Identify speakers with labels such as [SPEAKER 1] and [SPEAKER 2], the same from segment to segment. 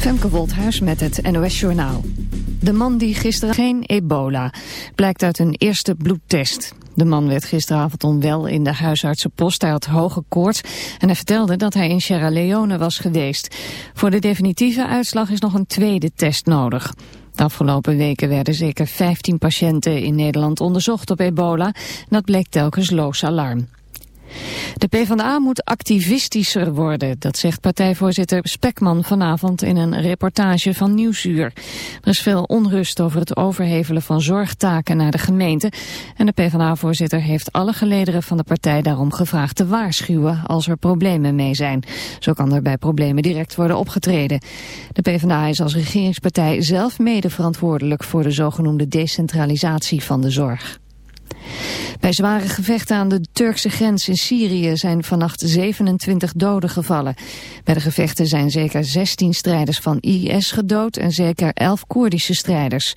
[SPEAKER 1] Femke Wolthuis met het NOS Journaal. De man die gisteren geen ebola, blijkt uit een eerste bloedtest. De man werd gisteravond onwel in de huisartsenpost. Hij had hoge koorts en hij vertelde dat hij in Sierra Leone was geweest. Voor de definitieve uitslag is nog een tweede test nodig. De afgelopen weken werden zeker 15 patiënten in Nederland onderzocht op ebola. Dat bleek telkens loos alarm. De PvdA moet activistischer worden, dat zegt partijvoorzitter Spekman vanavond in een reportage van Nieuwsuur. Er is veel onrust over het overhevelen van zorgtaken naar de gemeente en de PvdA-voorzitter heeft alle gelederen van de partij daarom gevraagd te waarschuwen als er problemen mee zijn. Zo kan er bij problemen direct worden opgetreden. De PvdA is als regeringspartij zelf mede verantwoordelijk voor de zogenoemde decentralisatie van de zorg. Bij zware gevechten aan de Turkse grens in Syrië zijn vannacht 27 doden gevallen. Bij de gevechten zijn zeker 16 strijders van IS gedood en zeker 11 Koerdische strijders.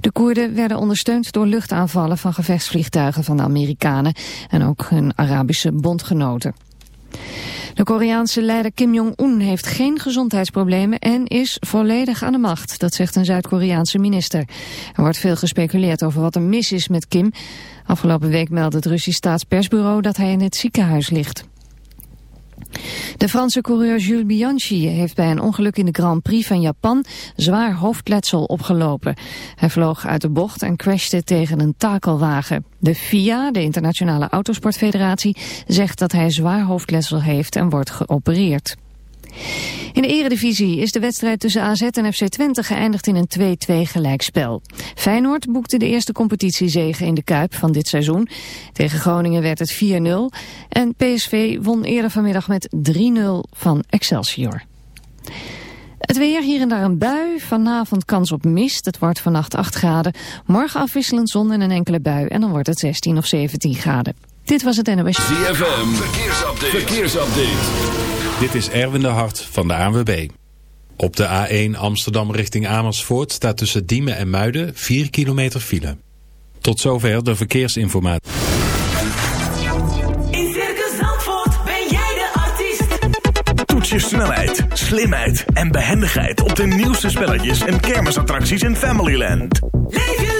[SPEAKER 1] De Koerden werden ondersteund door luchtaanvallen van gevechtsvliegtuigen van de Amerikanen en ook hun Arabische bondgenoten. De Koreaanse leider Kim Jong-un heeft geen gezondheidsproblemen en is volledig aan de macht. Dat zegt een Zuid-Koreaanse minister. Er wordt veel gespeculeerd over wat er mis is met Kim. Afgelopen week meldde het Russisch staatspersbureau dat hij in het ziekenhuis ligt. De Franse coureur Jules Bianchi heeft bij een ongeluk in de Grand Prix van Japan zwaar hoofdletsel opgelopen. Hij vloog uit de bocht en crashte tegen een takelwagen. De FIA, de Internationale Autosportfederatie, zegt dat hij zwaar hoofdletsel heeft en wordt geopereerd. In de eredivisie is de wedstrijd tussen AZ en FC Twente geëindigd in een 2-2 gelijkspel. Feyenoord boekte de eerste competitiezege in de Kuip van dit seizoen. Tegen Groningen werd het 4-0 en PSV won eerder vanmiddag met 3-0 van Excelsior. Het weer, hier en daar een bui. Vanavond kans op mist. Het wordt vannacht 8 graden. Morgen afwisselend zon en een enkele bui. En dan wordt het 16 of 17 graden. Dit was het NOS.
[SPEAKER 2] ZFM, verkeersupdate. verkeersupdate.
[SPEAKER 3] Dit is Erwin de Hart van de ANWB. Op de A1 Amsterdam richting Amersfoort staat tussen Diemen en Muiden 4 kilometer file. Tot zover de verkeersinformatie.
[SPEAKER 4] In Circus Zandvoort ben jij de artiest.
[SPEAKER 5] Toets je snelheid, slimheid en behendigheid op de nieuwste spelletjes en kermisattracties in Familyland.
[SPEAKER 4] Leef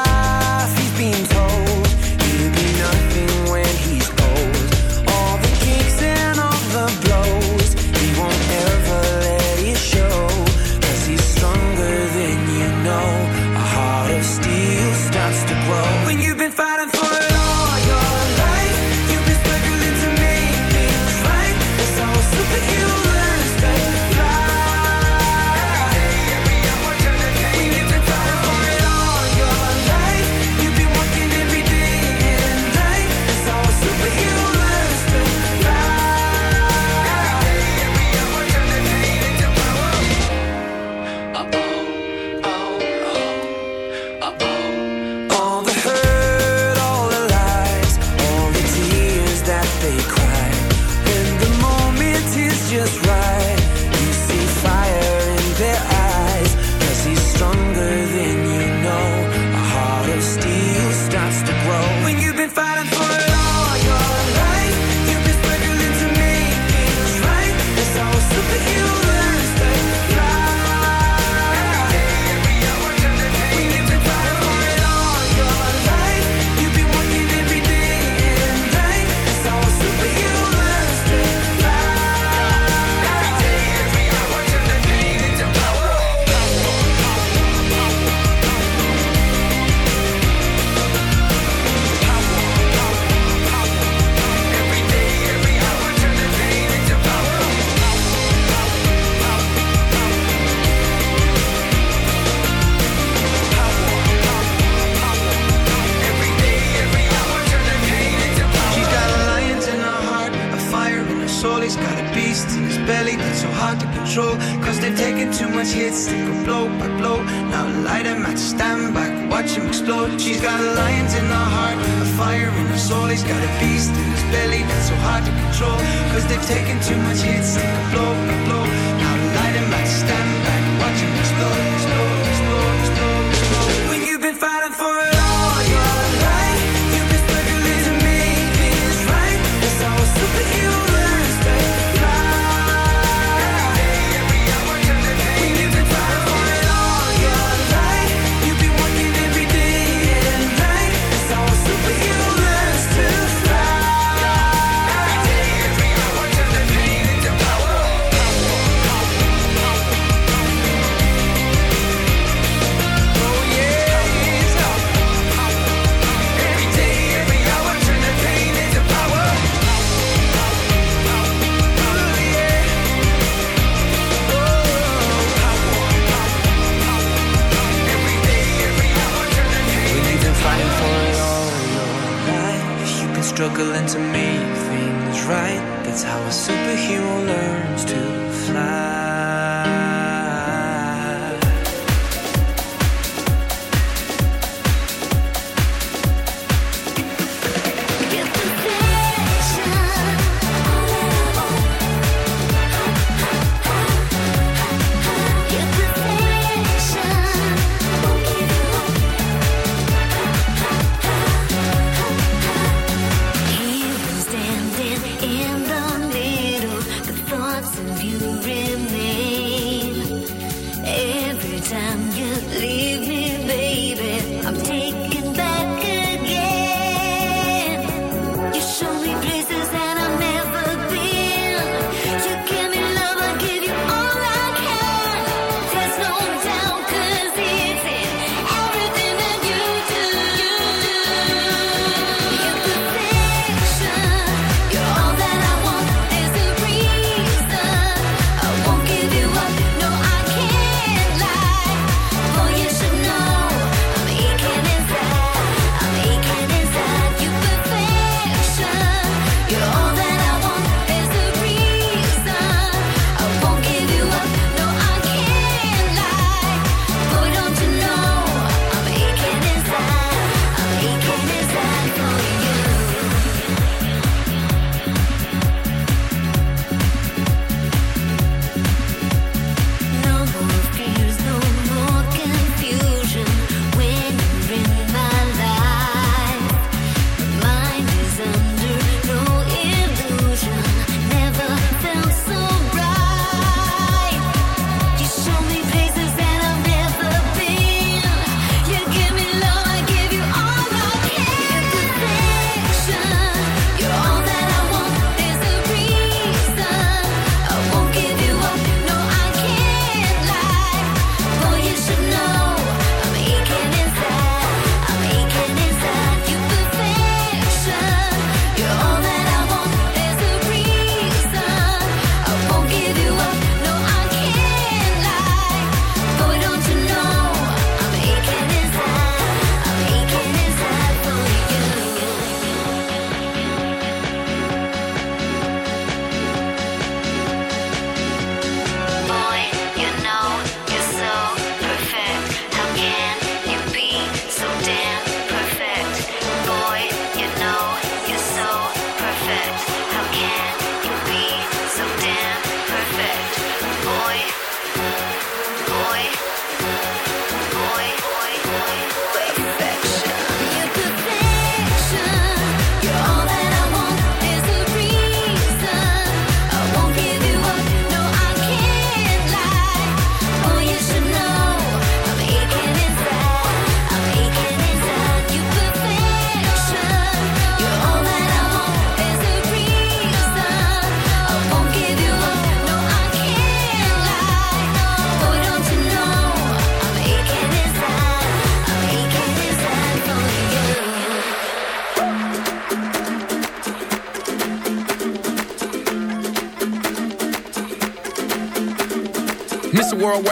[SPEAKER 6] He's got a beast in his belly, so hard to control. Cause they've taken too much hits and the flow.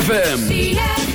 [SPEAKER 7] ZFM.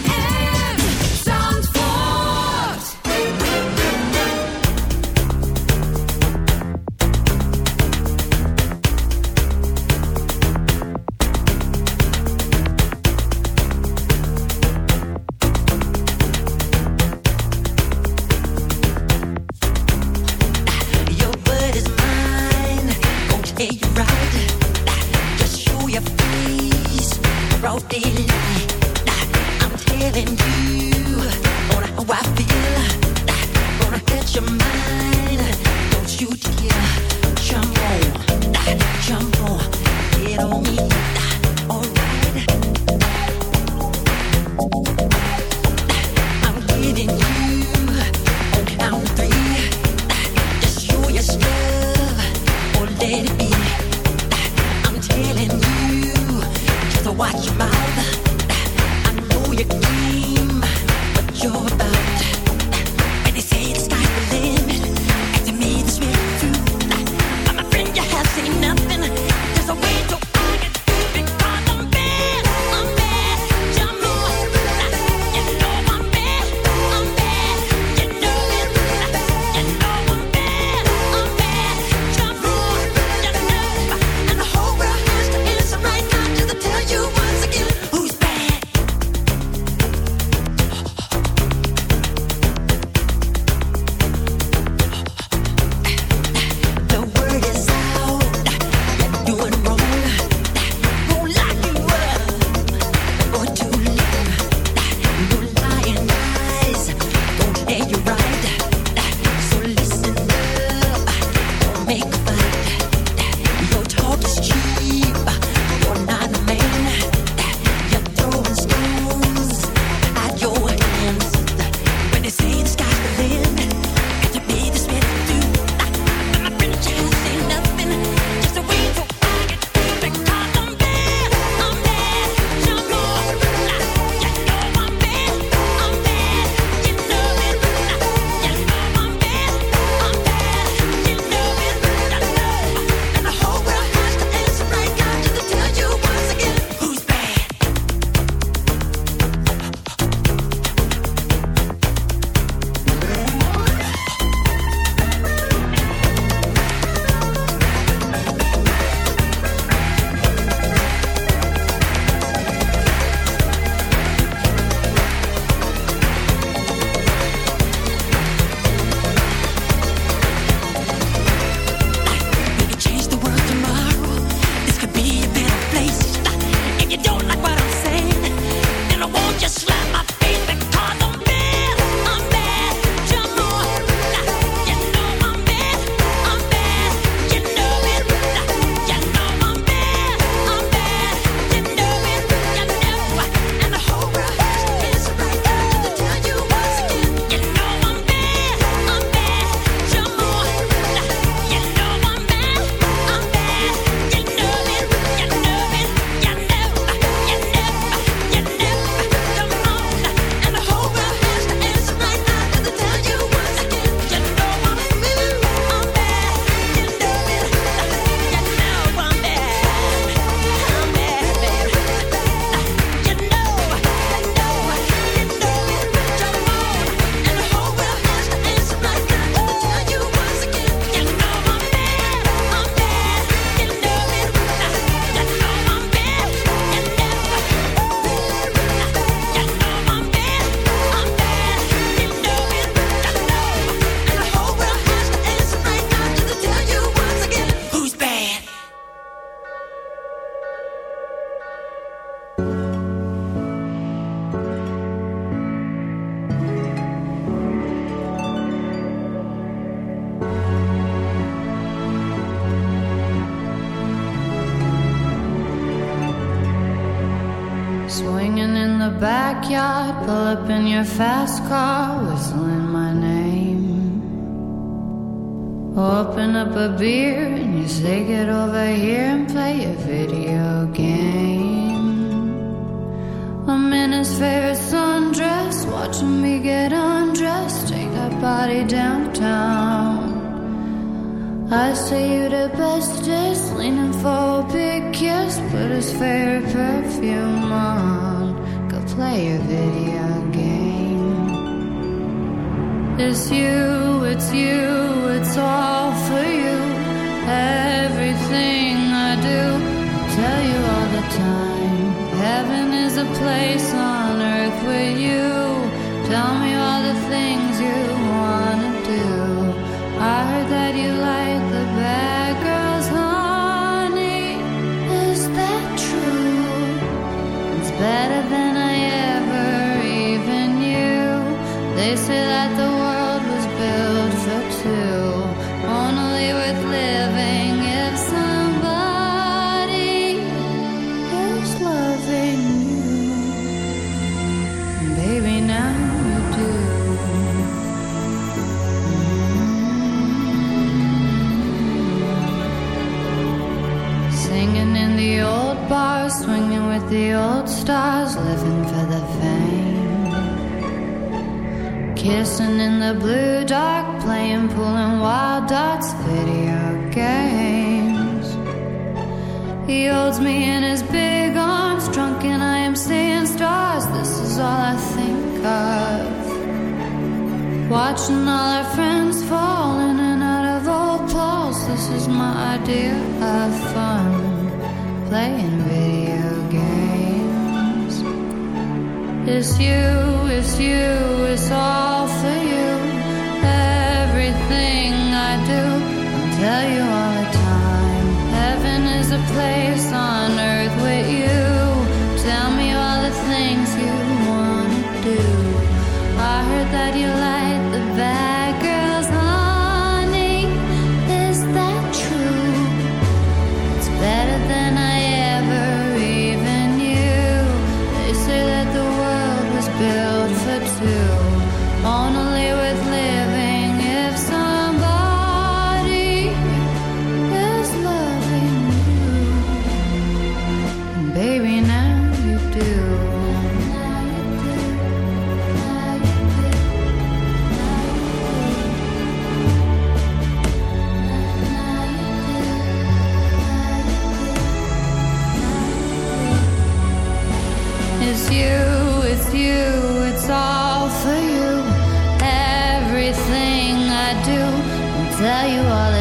[SPEAKER 8] tell you
[SPEAKER 9] all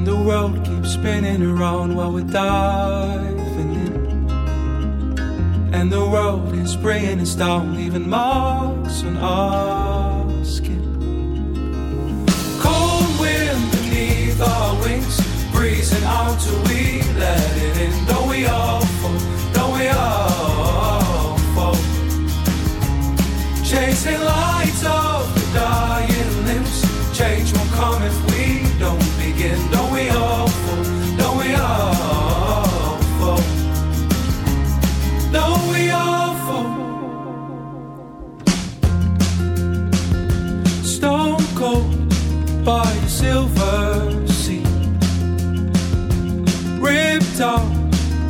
[SPEAKER 10] And the world keeps spinning around while we're diving in. And the world is spraying us down, leaving marks on our skin. Cold wind beneath our wings, breezing out till we let it in. Don't we all fall, Don't we all fall. Chasing lights of the dying limbs, change won't come if we.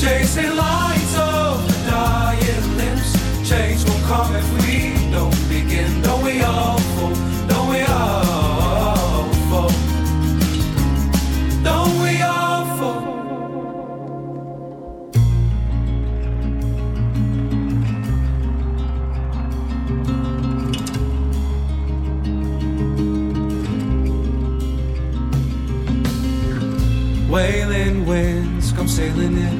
[SPEAKER 10] Chasing lights of dying limbs. Change will come if we don't begin. Don't we all fall? Don't we all fall? Don't we all fall? Wailing winds come sailing in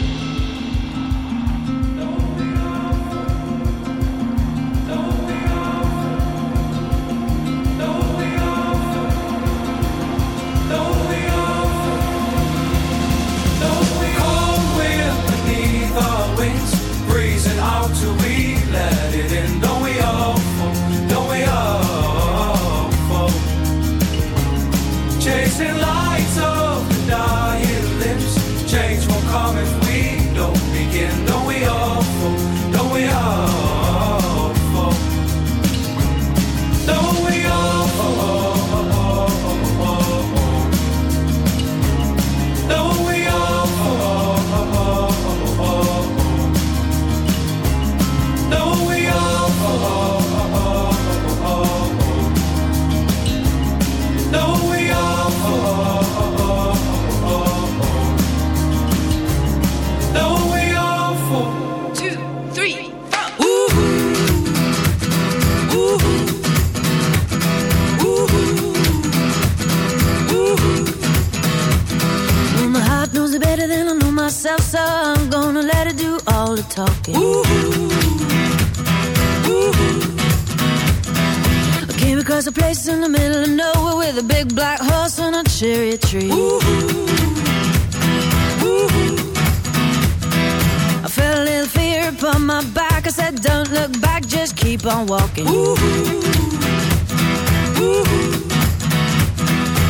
[SPEAKER 6] Keep on walking.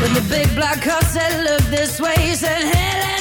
[SPEAKER 6] When the big black horse said, Look this way, he said, Hey,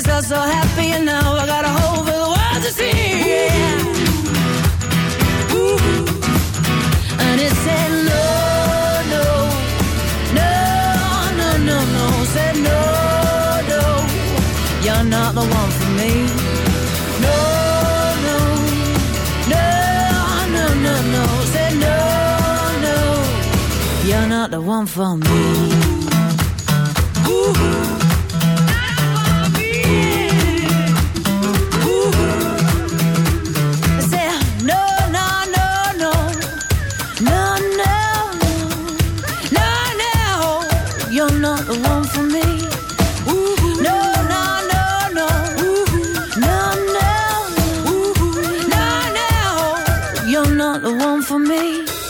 [SPEAKER 6] it's all so happy and now I got a whole world to see. And it said no, no, no, no, no, no. Said no, no, you're not the one for me. No, no, no, no, no, no. Said no, no, you're not the one for me. One for me.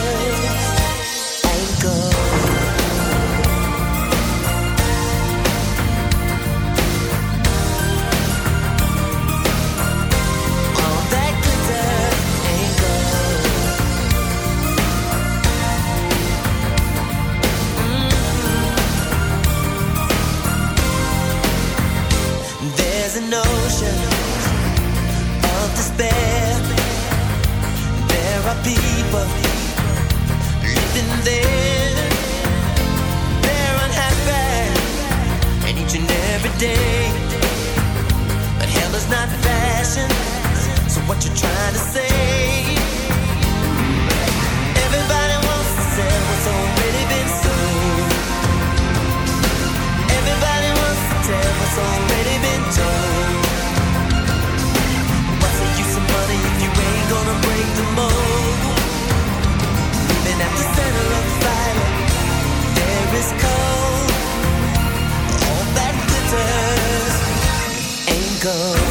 [SPEAKER 11] day. But hell is not fashion. So what you trying to say? Everybody wants to sell what's already been sold. Everybody wants to tell what's already been told. What's the use of money if you ain't gonna break the mold? Living at the center of the fire, there is cold. Ain't